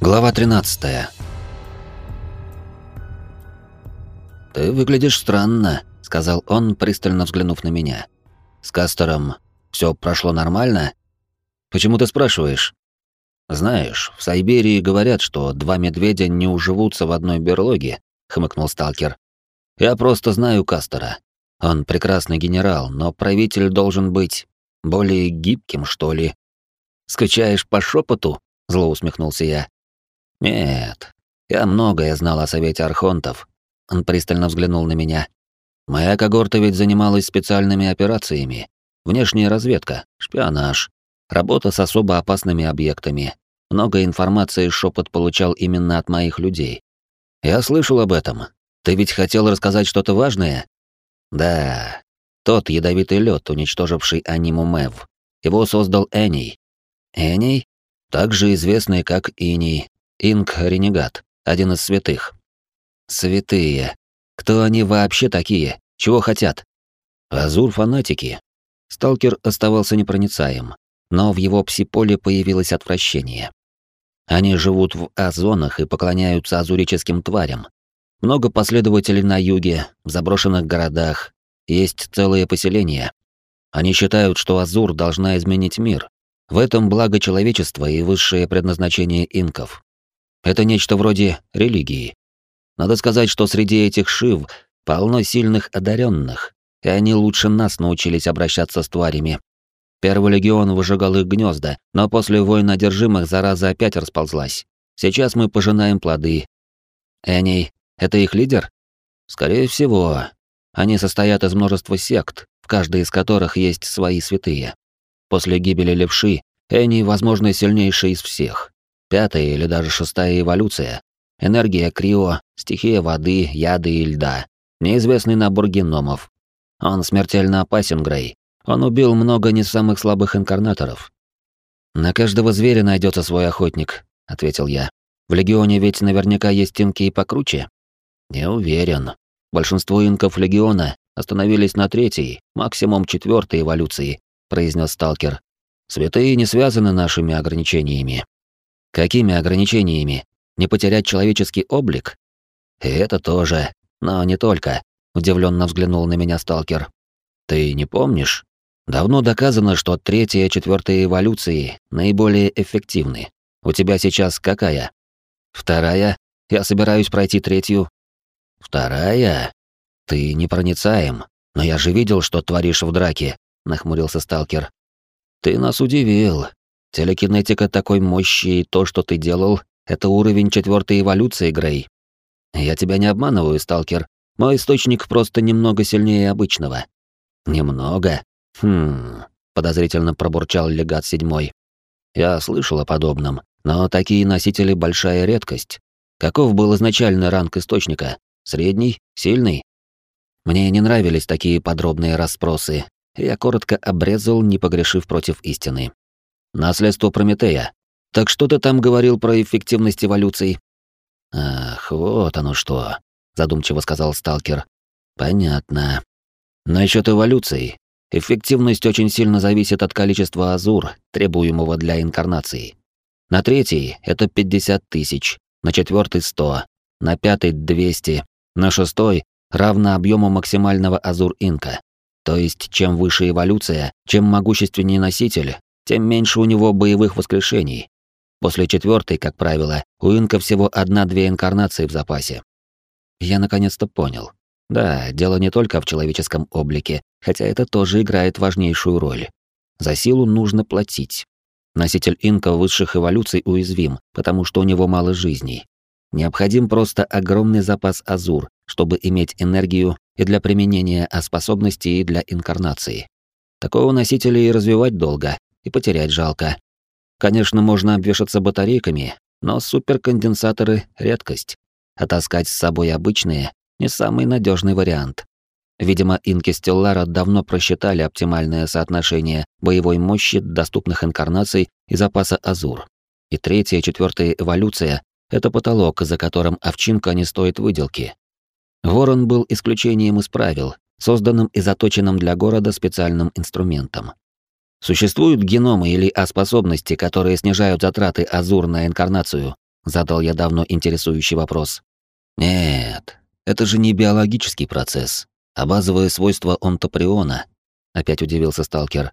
Глава 13. Ты выглядишь странно, сказал он, пристально взглянув на меня. С Кастером все прошло нормально? Почему ты спрашиваешь? Знаешь, в Сайберии говорят, что два медведя не уживутся в одной берлоге, хмыкнул сталкер. Я просто знаю Кастера. Он прекрасный генерал, но правитель должен быть более гибким, что ли. Скучаешь по шепоту? Зло усмехнулся я. Нет, я многое знал о Совете Архонтов. Он пристально взглянул на меня. Моя когорта ведь занималась специальными операциями. Внешняя разведка, шпионаж, работа с особо опасными объектами. Много информации шепот получал именно от моих людей. Я слышал об этом. Ты ведь хотел рассказать что-то важное? Да. Тот ядовитый лед, уничтоживший аниму Мэв. Его создал Эней. Эней? Также известный как Иней, Инк-ренегат, один из святых. Святые. Кто они вообще такие? Чего хотят? Азур-фанатики. Сталкер оставался непроницаем, но в его псиполе появилось отвращение. Они живут в А-зонах и поклоняются азурическим тварям. Много последователей на юге, в заброшенных городах, есть целые поселения. Они считают, что Азур должна изменить мир. В этом благо человечества и высшее предназначение инков. Это нечто вроде религии. Надо сказать, что среди этих шив полно сильных одаренных, и они лучше нас научились обращаться с тварями. Первый легион выжигал их гнезда, но после войн одержимых зараза опять расползлась. Сейчас мы пожинаем плоды. Эней — это их лидер? Скорее всего. Они состоят из множества сект, в каждой из которых есть свои святые. После гибели левши Эней, возможно, сильнейший из всех пятая или даже шестая эволюция, энергия крио, стихия воды, яды и льда, неизвестный набор геномов. Он смертельно опасен, Грей. Он убил много не самых слабых инкарнаторов. На каждого зверя найдется свой охотник, ответил я. В легионе ведь наверняка есть инки и покруче. Не уверен. Большинство инков легиона остановились на третьей, максимум четвертой эволюции, произнес сталкер. Святые не связаны нашими ограничениями. Какими ограничениями? Не потерять человеческий облик? И это тоже, но не только, удивленно взглянул на меня сталкер. Ты не помнишь? Давно доказано, что третья и четвертая эволюции наиболее эффективны. У тебя сейчас какая? Вторая? Я собираюсь пройти третью. Вторая? Ты непроницаем, но я же видел, что творишь в драке, нахмурился сталкер. Ты нас удивил. Телекинетика такой мощи и то, что ты делал, это уровень четвертой эволюции, Грей. Я тебя не обманываю, сталкер. Мой источник просто немного сильнее обычного. Немного? Хм, подозрительно пробурчал легат седьмой. Я слышал о подобном, но такие носители большая редкость. Каков был изначальный ранг источника? Средний? Сильный? Мне не нравились такие подробные расспросы. Я коротко обрезал, не погрешив против истины. Наследство Прометея. Так что ты там говорил про эффективность эволюции? Ах, вот оно что, задумчиво сказал сталкер. Понятно. Насчет эволюции. Эффективность очень сильно зависит от количества азур, требуемого для инкарнации. На третий это 50 тысяч, на четвертый 100, на пятый 200, на шестой равно объему максимального азур инка. То есть, чем выше эволюция, чем могущественнее носитель, тем меньше у него боевых воскрешений. После четвертой, как правило, у инка всего одна-две инкарнации в запасе. Я наконец-то понял. Да, дело не только в человеческом облике, хотя это тоже играет важнейшую роль. За силу нужно платить. Носитель инка высших эволюций уязвим, потому что у него мало жизней. Необходим просто огромный запас азур, чтобы иметь энергию и для применения а способности, и для инкарнации. Такого носителя и развивать долго, и потерять жалко. Конечно, можно обвешаться батарейками, но суперконденсаторы — редкость. А таскать с собой обычные — не самый надежный вариант. Видимо, инки Стеллара давно просчитали оптимальное соотношение боевой мощи, доступных инкарнаций и запаса Азур. И третья, четвертая эволюция — это потолок, за которым овчинка не стоит выделки. Ворон был исключением из правил, созданным и заточенным для города специальным инструментом. Существуют геномы или А-способности, которые снижают затраты Азур на инкарнацию? задал я давно интересующий вопрос. Нет, это же не биологический процесс, а базовые свойства онтоприона, опять удивился сталкер.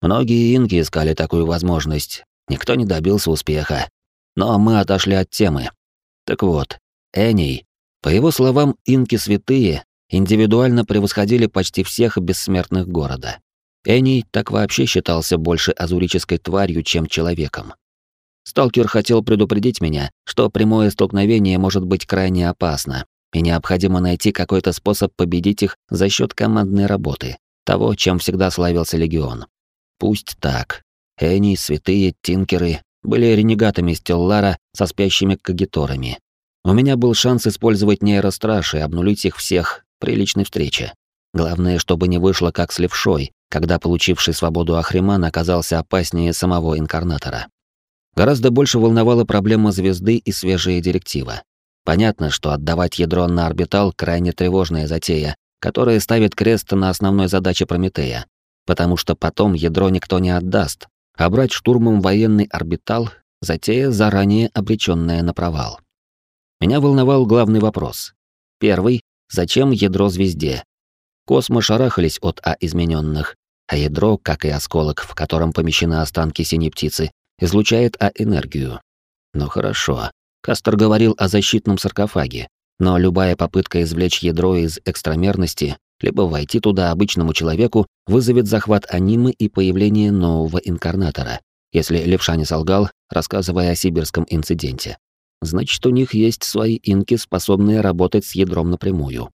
Многие инки искали такую возможность, никто не добился успеха. Но мы отошли от темы. Так вот, Эней, по его словам, инки святые индивидуально превосходили почти всех бессмертных города. Эней так вообще считался больше азурической тварью, чем человеком. Сталкер хотел предупредить меня, что прямое столкновение может быть крайне опасно, и необходимо найти какой-то способ победить их за счет командной работы, того, чем всегда славился Легион. Пусть так. Эней, святые, тинкеры были ренегатами Стеллара со спящими кагиторами. У меня был шанс использовать нейростраж и обнулить их всех при личной встрече. Главное, чтобы не вышло как с левшой, когда получивший свободу Ахриман оказался опаснее самого инкарнатора. Гораздо больше волновала проблема звезды и свежая директива. Понятно, что отдавать ядро на орбитал крайне тревожная затея, которая ставит крест на основной задаче Прометея, потому что потом ядро никто не отдаст, а брать штурмом военный орбитал — затея, заранее обреченная на провал. Меня волновал главный вопрос. Первый — зачем ядро звезде? Космо шарахались от А измененных, а ядро, как и осколок, в котором помещены останки синей птицы, излучает А-энергию. Ну хорошо. Кастер говорил о защитном саркофаге, но любая попытка извлечь ядро из экстрамерности, либо войти туда обычному человеку, вызовет захват анимы и появление нового инкарнатора, если Левша не солгал, рассказывая о сибирском инциденте. Значит, у них есть свои инки, способные работать с ядром напрямую.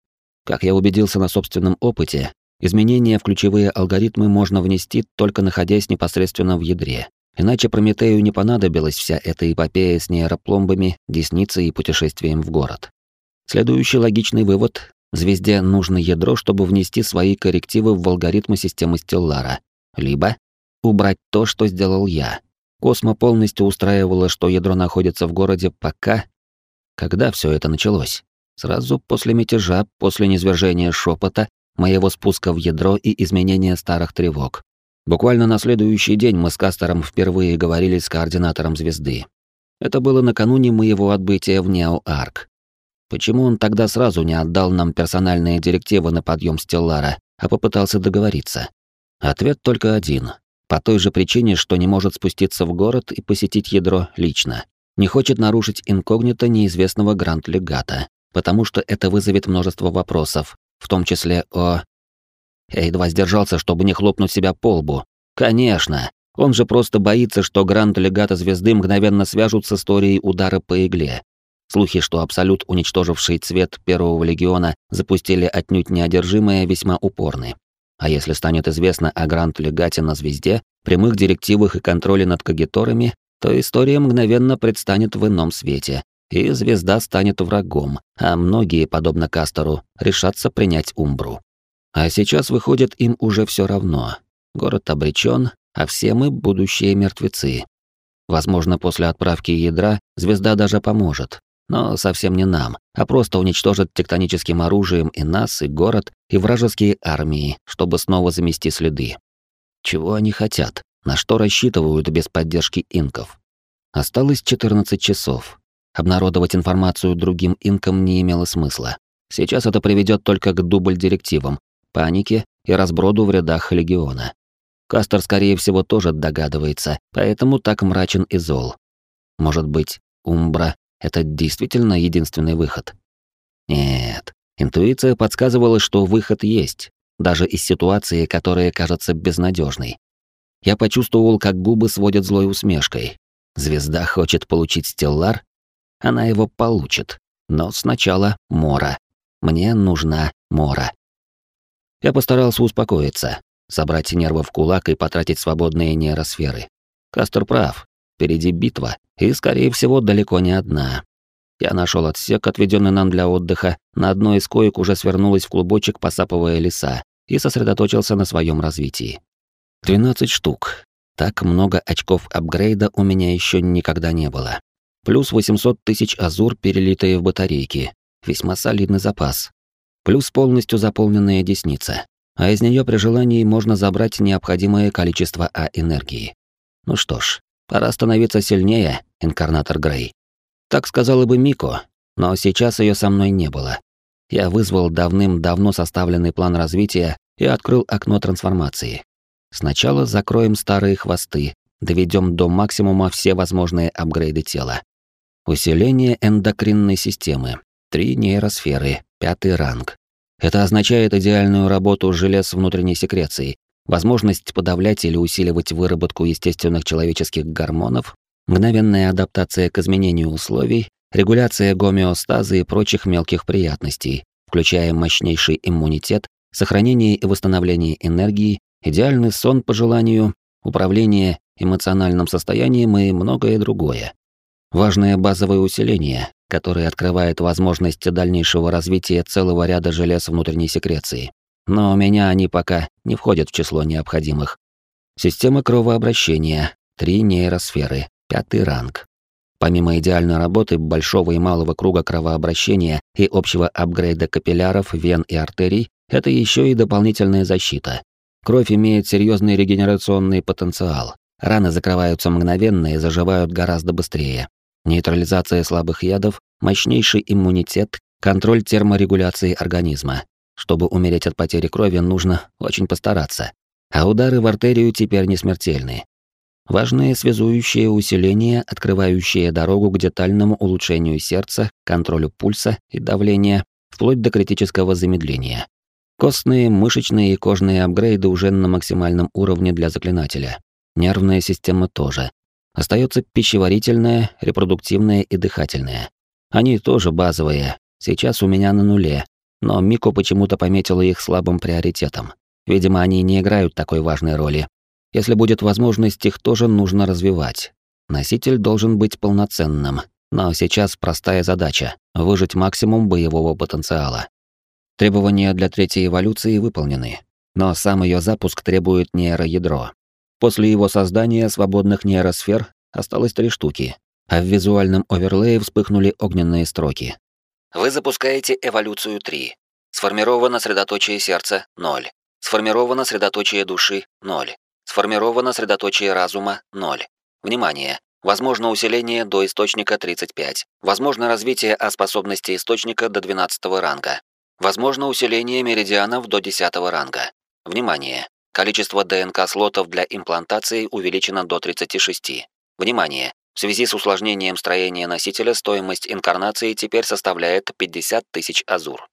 Как я убедился на собственном опыте, изменения в ключевые алгоритмы можно внести только находясь непосредственно в ядре. Иначе Прометею не понадобилась вся эта эпопея с нейропломбами, десницей и путешествием в город. Следующий логичный вывод — звезде нужно ядро, чтобы внести свои коррективы в алгоритмы системы Стеллара. Либо убрать то, что сделал я. Космо полностью устраивало, что ядро находится в городе пока... Когда все это началось? Сразу после мятежа, после низвержения шепота, моего спуска в ядро и изменения старых тревог. Буквально на следующий день мы с Кастером впервые говорили с координатором звезды. Это было накануне моего отбытия в Нео-Арк. Почему он тогда сразу не отдал нам персональные директивы на подъем Стеллара, а попытался договориться? Ответ только один. По той же причине, что не может спуститься в город и посетить ядро лично. Не хочет нарушить инкогнито неизвестного гранд-легата потому что это вызовет множество вопросов, в том числе о... Я едва сдержался, чтобы не хлопнуть себя по лбу. Конечно, он же просто боится, что гранд-легата звезды мгновенно свяжут с историей удара по игле. Слухи, что Абсолют, уничтоживший цвет Первого Легиона, запустили отнюдь неодержимое, весьма упорны. А если станет известно о Гранд-легате на звезде, прямых директивах и контроле над кагиторами, то история мгновенно предстанет в ином свете, и звезда станет врагом, а многие, подобно Кастору, решатся принять Умбру. А сейчас, выходит, им уже все равно. Город обречен, а все мы — будущие мертвецы. Возможно, после отправки ядра звезда даже поможет, но совсем не нам, а просто уничтожит тектоническим оружием и нас, и город, и вражеские армии, чтобы снова замести следы. Чего они хотят? На что рассчитывают без поддержки инков? Осталось 14 часов. Обнародовать информацию другим инкам не имело смысла. Сейчас это приведет только к дубль-директивам, панике и разброду в рядах легиона. Кастер, скорее всего, тоже догадывается, поэтому так мрачен и зол. Может быть, Умбра — это действительно единственный выход? Нет, интуиция подсказывала, что выход есть, даже из ситуации, которая кажется безнадежной. Я почувствовал, как губы сводят злой усмешкой. Звезда хочет получить стеллар, она его получит. Но сначала Мора. Мне нужна Мора. Я постарался успокоиться, собрать нервы в кулак и потратить свободные нейросферы. Кастер прав. Впереди битва, и, скорее всего, далеко не одна. Я нашел отсек, отведенный нам для отдыха, на одной из коек уже свернулась в клубочек, посапывая леса, и сосредоточился на своем развитии. 12 штук. Так много очков апгрейда у меня еще никогда не было плюс 800 тысяч азур, перелитые в батарейки, весьма солидный запас, плюс полностью заполненная десница, а из нее при желании можно забрать необходимое количество А-энергии. Ну что ж, пора становиться сильнее, инкарнатор Грей. Так сказала бы Мико, но сейчас ее со мной не было. Я вызвал давным-давно составленный план развития и открыл окно трансформации. Сначала закроем старые хвосты, доведем до максимума все возможные апгрейды тела. Усиление эндокринной системы. Три нейросферы, пятый ранг. Это означает идеальную работу желез внутренней секреции, возможность подавлять или усиливать выработку естественных человеческих гормонов, мгновенная адаптация к изменению условий, регуляция гомеостаза и прочих мелких приятностей, включая мощнейший иммунитет, сохранение и восстановление энергии, идеальный сон по желанию, управление эмоциональным состоянием и многое другое. Важное базовое усиление, которое открывает возможность дальнейшего развития целого ряда желез внутренней секреции. Но у меня они пока не входят в число необходимых. Система кровообращения, три нейросферы, пятый ранг. Помимо идеальной работы большого и малого круга кровообращения и общего апгрейда капилляров, вен и артерий, это еще и дополнительная защита. Кровь имеет серьезный регенерационный потенциал. Раны закрываются мгновенно и заживают гораздо быстрее нейтрализация слабых ядов, мощнейший иммунитет, контроль терморегуляции организма. Чтобы умереть от потери крови, нужно очень постараться. А удары в артерию теперь не смертельны. Важное связующее усиление, открывающее дорогу к детальному улучшению сердца, контролю пульса и давления, вплоть до критического замедления. Костные, мышечные и кожные апгрейды уже на максимальном уровне для заклинателя. Нервная система тоже. Остается пищеварительная, репродуктивная и дыхательная. Они тоже базовые, сейчас у меня на нуле, но Мико почему-то пометила их слабым приоритетом. Видимо, они не играют такой важной роли. Если будет возможность, их тоже нужно развивать. Носитель должен быть полноценным, но сейчас простая задача — выжить максимум боевого потенциала. Требования для третьей эволюции выполнены, но сам ее запуск требует нейроядро. После его создания свободных нейросфер осталось три штуки, а в визуальном оверлее вспыхнули огненные строки. Вы запускаете эволюцию 3. Сформировано средоточие сердца — 0. Сформировано средоточие души — 0. Сформировано средоточие разума — 0. Внимание! Возможно усиление до источника 35. Возможно развитие о способности источника до 12 ранга. Возможно усиление меридианов до 10 ранга. Внимание! Количество ДНК-слотов для имплантации увеличено до 36. Внимание! В связи с усложнением строения носителя стоимость инкарнации теперь составляет 50 тысяч азур.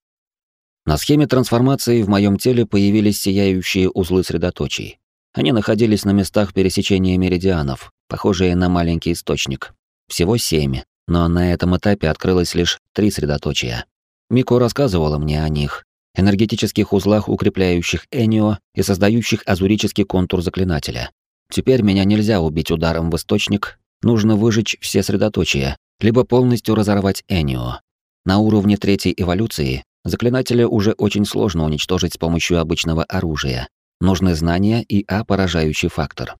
На схеме трансформации в моем теле появились сияющие узлы средоточий. Они находились на местах пересечения меридианов, похожие на маленький источник. Всего семь, но на этом этапе открылось лишь три средоточия. Мико рассказывала мне о них, энергетических узлах, укрепляющих Энио и создающих азурический контур заклинателя. Теперь меня нельзя убить ударом в источник, нужно выжечь все средоточия, либо полностью разорвать Энио. На уровне третьей эволюции заклинателя уже очень сложно уничтожить с помощью обычного оружия. Нужны знания и А поражающий фактор.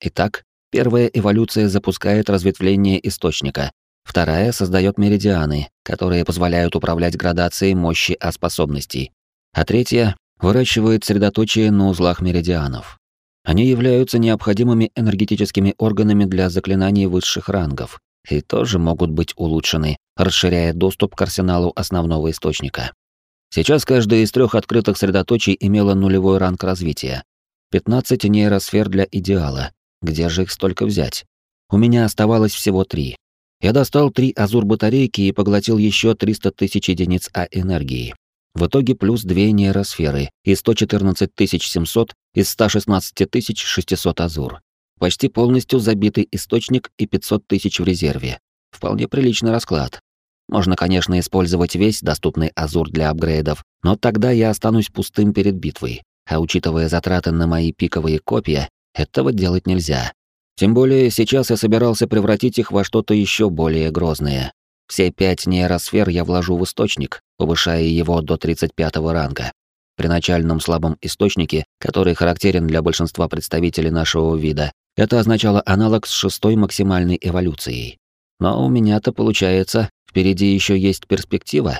Итак, первая эволюция запускает разветвление источника, вторая создает меридианы, которые позволяют управлять градацией мощи А способностей, а третья выращивает средоточие на узлах меридианов. Они являются необходимыми энергетическими органами для заклинаний высших рангов и тоже могут быть улучшены, расширяя доступ к арсеналу основного источника. Сейчас каждая из трех открытых средоточий имела нулевой ранг развития. 15 нейросфер для идеала. Где же их столько взять? У меня оставалось всего три. Я достал три азур-батарейки и поглотил еще 300 тысяч единиц А-энергии. В итоге плюс две нейросферы и 114 700 из 116 600 азур. Почти полностью забитый источник и 500 тысяч в резерве. Вполне приличный расклад. Можно, конечно, использовать весь доступный азур для апгрейдов, но тогда я останусь пустым перед битвой. А учитывая затраты на мои пиковые копья, этого делать нельзя. Тем более сейчас я собирался превратить их во что-то еще более грозное. Все пять нейросфер я вложу в источник, повышая его до 35 ранга. При начальном слабом источнике, который характерен для большинства представителей нашего вида, это означало аналог с шестой максимальной эволюцией. Но у меня-то получается, впереди еще есть перспектива.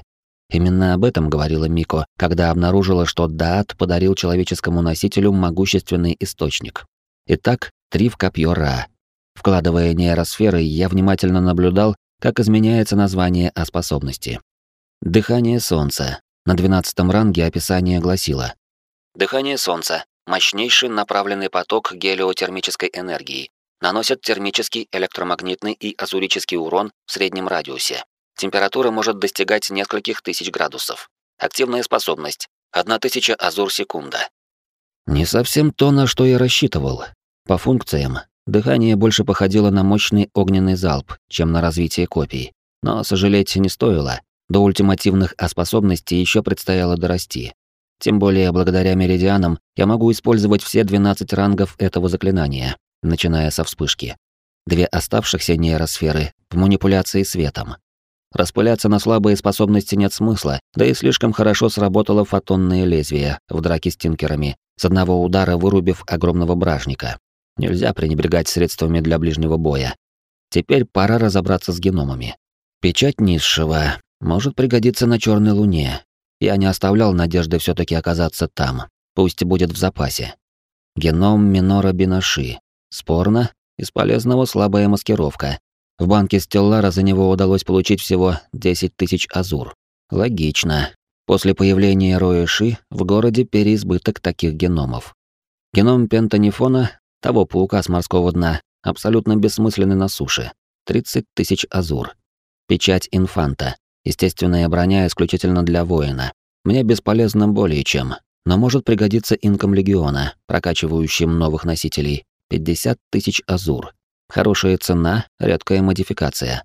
Именно об этом говорила Мико, когда обнаружила, что Даат подарил человеческому носителю могущественный источник. Итак, три в копье Ра. Вкладывая нейросферы, я внимательно наблюдал, как изменяется название о способности. Дыхание солнца. На 12 ранге описание гласило. Дыхание солнца. Мощнейший направленный поток гелиотермической энергии. Наносит термический, электромагнитный и азурический урон в среднем радиусе. Температура может достигать нескольких тысяч градусов. Активная способность. 1000 азур секунда. Не совсем то, на что я рассчитывал. По функциям, дыхание больше походило на мощный огненный залп, чем на развитие копий. Но сожалеть не стоило. До ультимативных а способностей еще предстояло дорасти. Тем более, благодаря меридианам я могу использовать все 12 рангов этого заклинания, начиная со вспышки. Две оставшихся нейросферы в манипуляции светом. Распыляться на слабые способности нет смысла, да и слишком хорошо сработало фотонное лезвие в драке с тинкерами, с одного удара вырубив огромного бражника. Нельзя пренебрегать средствами для ближнего боя. Теперь пора разобраться с геномами. Печать низшего может пригодиться на Черной Луне. Я не оставлял надежды все таки оказаться там. Пусть будет в запасе. Геном Минора Бинаши. Спорно, из полезного слабая маскировка. В банке Стеллара за него удалось получить всего 10 тысяч азур. Логично. После появления Роэши в городе переизбыток таких геномов. Геном пентанифона, того паука с морского дна, абсолютно бессмысленный на суше. 30 тысяч азур. Печать инфанта. Естественная броня исключительно для воина. Мне бесполезно более чем, но может пригодиться инкам легиона, прокачивающим новых носителей. 50 тысяч азур. Хорошая цена, редкая модификация.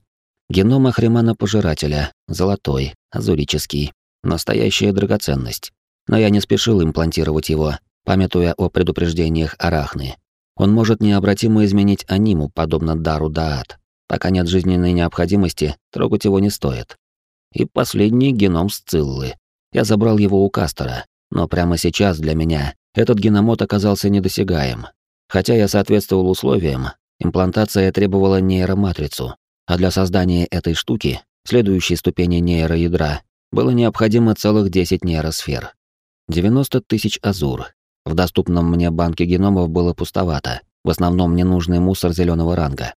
Геном Ахримана-пожирателя, золотой, азурический, Настоящая драгоценность. Но я не спешил имплантировать его, памятуя о предупреждениях Арахны. Он может необратимо изменить аниму, подобно дару Даат. Пока нет жизненной необходимости, трогать его не стоит. И последний геном Сциллы. Я забрал его у Кастера, но прямо сейчас для меня этот геномод оказался недосягаем. Хотя я соответствовал условиям, имплантация требовала нейроматрицу, а для создания этой штуки, следующей ступени нейроядра, было необходимо целых 10 нейросфер. 90 тысяч азур. В доступном мне банке геномов было пустовато, в основном ненужный мусор зеленого ранга.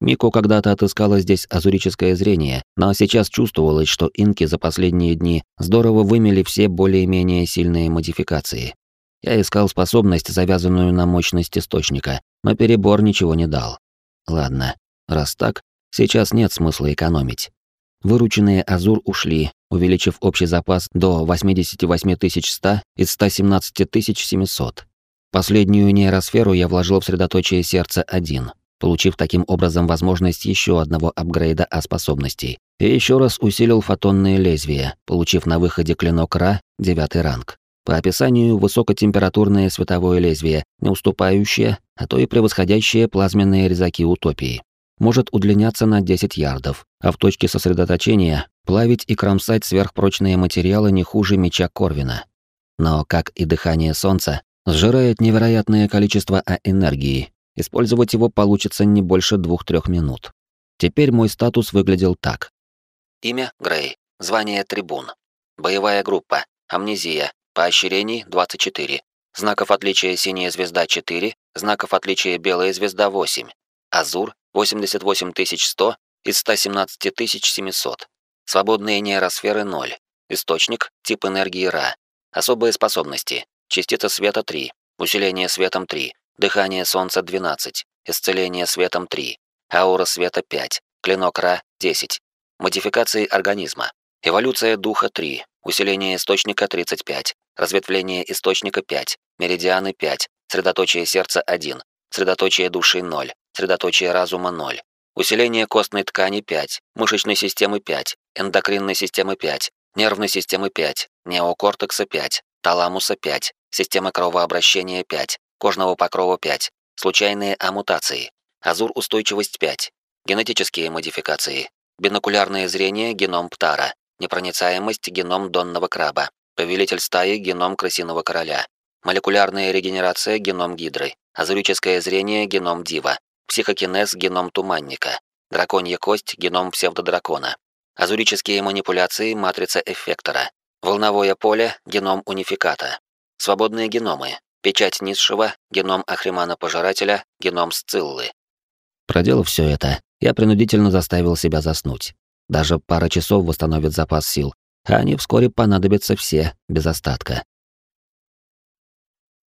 Мико когда-то отыскала здесь азурическое зрение, но сейчас чувствовалось, что инки за последние дни здорово вымели все более-менее сильные модификации. Я искал способность, завязанную на мощность источника, но перебор ничего не дал. Ладно, раз так, сейчас нет смысла экономить. Вырученные Азур ушли, увеличив общий запас до 88 100 из 117 700. Последнюю нейросферу я вложил в средоточие сердца 1, получив таким образом возможность еще одного апгрейда А способностей. И еще раз усилил фотонное лезвие, получив на выходе клинок Ра, девятый ранг. По описанию, высокотемпературное световое лезвие, не уступающее, а то и превосходящее плазменные резаки утопии может удлиняться на 10 ярдов, а в точке сосредоточения плавить и кромсать сверхпрочные материалы не хуже меча Корвина. Но, как и дыхание солнца, сжирает невероятное количество А-энергии. Использовать его получится не больше 2-3 минут. Теперь мой статус выглядел так. Имя Грей, звание Трибун. Боевая группа, амнезия, поощрений 24. Знаков отличия синяя звезда 4, знаков отличия белая звезда 8. Азур 88100 из 117700. Свободные нейросферы 0. Источник тип энергии Ра. Особые способности. Частица света 3. Усиление светом 3. Дыхание солнца 12. Исцеление светом 3. Аура света 5. Клинок Ра 10. Модификации организма. Эволюция духа 3. Усиление источника 35. Разветвление источника 5. Меридианы 5. Средоточие сердца 1. Средоточие души 0 средоточие разума 0. Усиление костной ткани 5, мышечной системы 5, эндокринной системы 5, нервной системы 5, неокортекса 5, таламуса 5, системы кровообращения 5, кожного покрова 5, случайные амутации, азур устойчивость 5, генетические модификации, бинокулярное зрение геном птара, непроницаемость геном донного краба, повелитель стаи геном крысиного короля, молекулярная регенерация геном гидры, азурическое зрение геном дива, психокинез – геном туманника, драконья кость – геном псевдодракона, азурические манипуляции – матрица эффектора, волновое поле – геном унификата, свободные геномы, печать низшего, геном Ахримана-пожирателя, геном Сциллы. Проделав все это, я принудительно заставил себя заснуть. Даже пара часов восстановит запас сил, а они вскоре понадобятся все, без остатка.